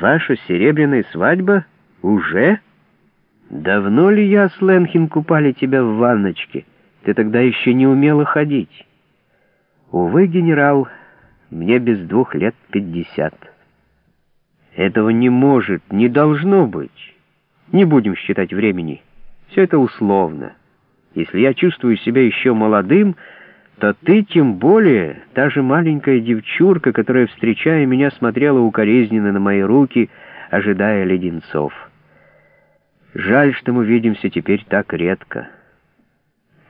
Ваша серебряная свадьба? Уже? Давно ли я с Ленхин купали тебя в ванночке? Ты тогда еще не умела ходить. Увы, генерал, мне без двух лет пятьдесят. Этого не может, не должно быть. Не будем считать времени. Все это условно. Если я чувствую себя еще молодым, то ты тем более, та же маленькая девчурка, которая, встречая меня, смотрела укоризненно на мои руки, ожидая леденцов. Жаль, что мы видимся теперь так редко.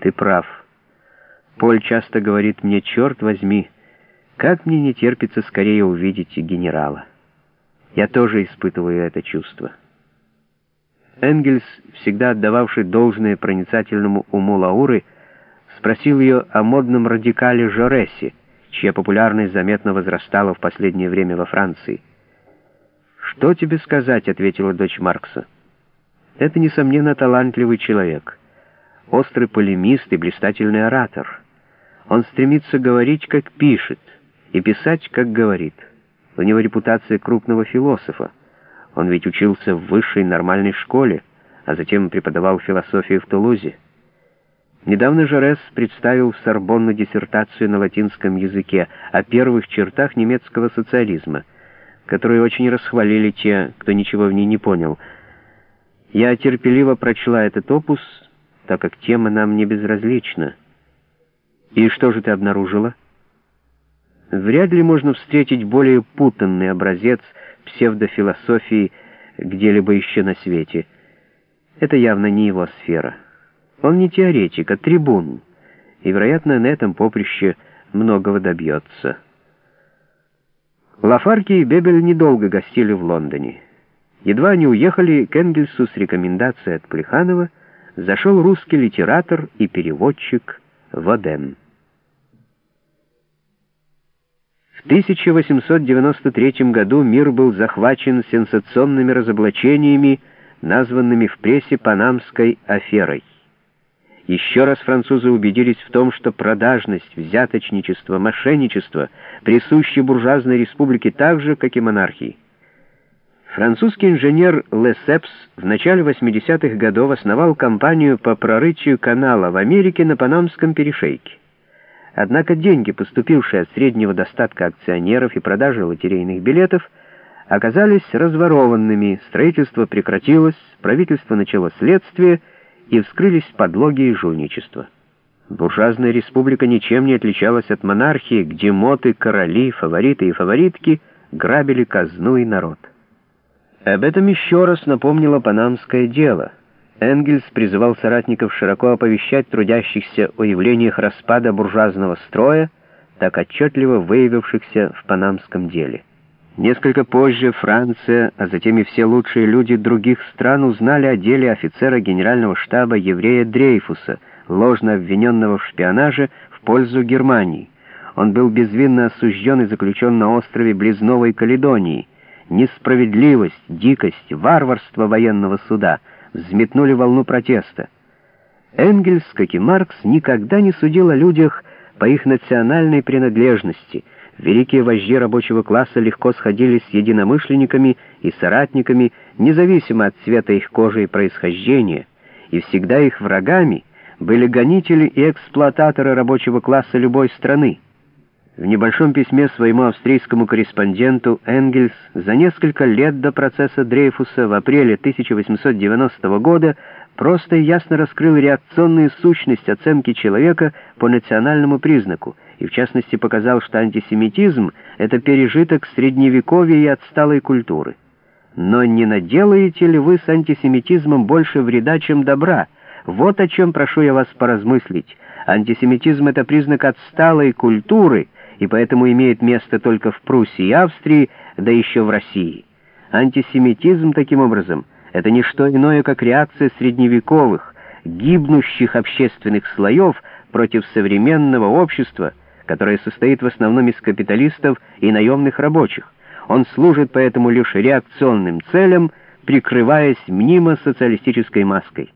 Ты прав. Поль часто говорит мне, черт возьми, как мне не терпится скорее увидеть генерала. Я тоже испытываю это чувство. Энгельс, всегда отдававший должное проницательному уму Лауры, спросил ее о модном радикале Жоресе, чья популярность заметно возрастала в последнее время во Франции. «Что тебе сказать?» — ответила дочь Маркса. «Это, несомненно, талантливый человек, острый полемист и блистательный оратор. Он стремится говорить, как пишет, и писать, как говорит. У него репутация крупного философа. Он ведь учился в высшей нормальной школе, а затем преподавал философию в Тулузе. Недавно Жерес представил в Сорбонну диссертацию на латинском языке о первых чертах немецкого социализма, которую очень расхвалили те, кто ничего в ней не понял. Я терпеливо прочла этот опус, так как тема нам не безразлична. И что же ты обнаружила? Вряд ли можно встретить более путанный образец псевдофилософии где-либо еще на свете. Это явно не его сфера. Он не теоретик, а трибун, и, вероятно, на этом поприще многого добьется. Лафарки и Бебель недолго гостили в Лондоне. Едва они уехали к Энгельсу с рекомендацией от Плеханова, зашел русский литератор и переводчик Воден. В 1893 году мир был захвачен сенсационными разоблачениями, названными в прессе «Панамской аферой». Еще раз французы убедились в том, что продажность, взяточничество, мошенничество присущи буржуазной республике так же, как и монархии. Французский инженер Лесепс в начале 80-х годов основал компанию по прорытию канала в Америке на Панамском перешейке. Однако деньги, поступившие от среднего достатка акционеров и продажи лотерейных билетов, оказались разворованными, строительство прекратилось, правительство начало следствие, и вскрылись подлоги и жульничество. Буржуазная республика ничем не отличалась от монархии, где моты, короли, фавориты и фаворитки грабили казну и народ. Об этом еще раз напомнило панамское дело — Энгельс призывал соратников широко оповещать трудящихся о явлениях распада буржуазного строя, так отчетливо выявившихся в панамском деле. Несколько позже Франция, а затем и все лучшие люди других стран узнали о деле офицера генерального штаба еврея Дрейфуса, ложно обвиненного в шпионаже в пользу Германии. Он был безвинно осужден и заключен на острове близ Новой Каледонии. Несправедливость, дикость, варварство военного суда — взметнули волну протеста. Энгельс, как и Маркс, никогда не судил о людях по их национальной принадлежности. Великие вожди рабочего класса легко сходились с единомышленниками и соратниками, независимо от цвета их кожи и происхождения, и всегда их врагами были гонители и эксплуататоры рабочего класса любой страны. В небольшом письме своему австрийскому корреспонденту Энгельс за несколько лет до процесса Дрейфуса в апреле 1890 года просто и ясно раскрыл реакционную сущность оценки человека по национальному признаку и в частности показал, что антисемитизм — это пережиток средневековья и отсталой культуры. Но не наделаете ли вы с антисемитизмом больше вреда, чем добра? Вот о чем прошу я вас поразмыслить. Антисемитизм — это признак отсталой культуры — и поэтому имеет место только в Пруссии и Австрии, да еще в России. Антисемитизм, таким образом, это не что иное, как реакция средневековых, гибнущих общественных слоев против современного общества, которое состоит в основном из капиталистов и наемных рабочих. Он служит поэтому лишь реакционным целям, прикрываясь мнимо социалистической маской.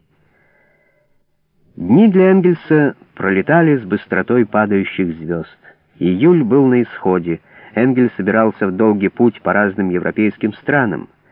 Дни для Энгельса пролетали с быстротой падающих звезд. Июль был на исходе. Энгель собирался в долгий путь по разным европейским странам.